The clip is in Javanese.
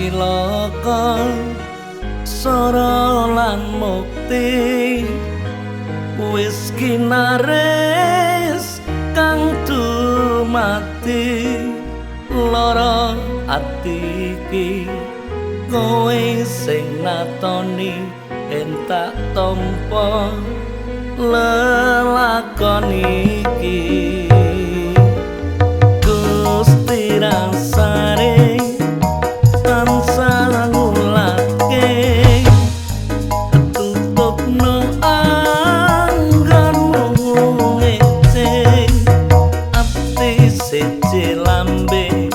cilaka sora lan mukti. Wis kinares kang mati lara ati iki kowe sing natoni entak tompo lelakon iki cece lambe.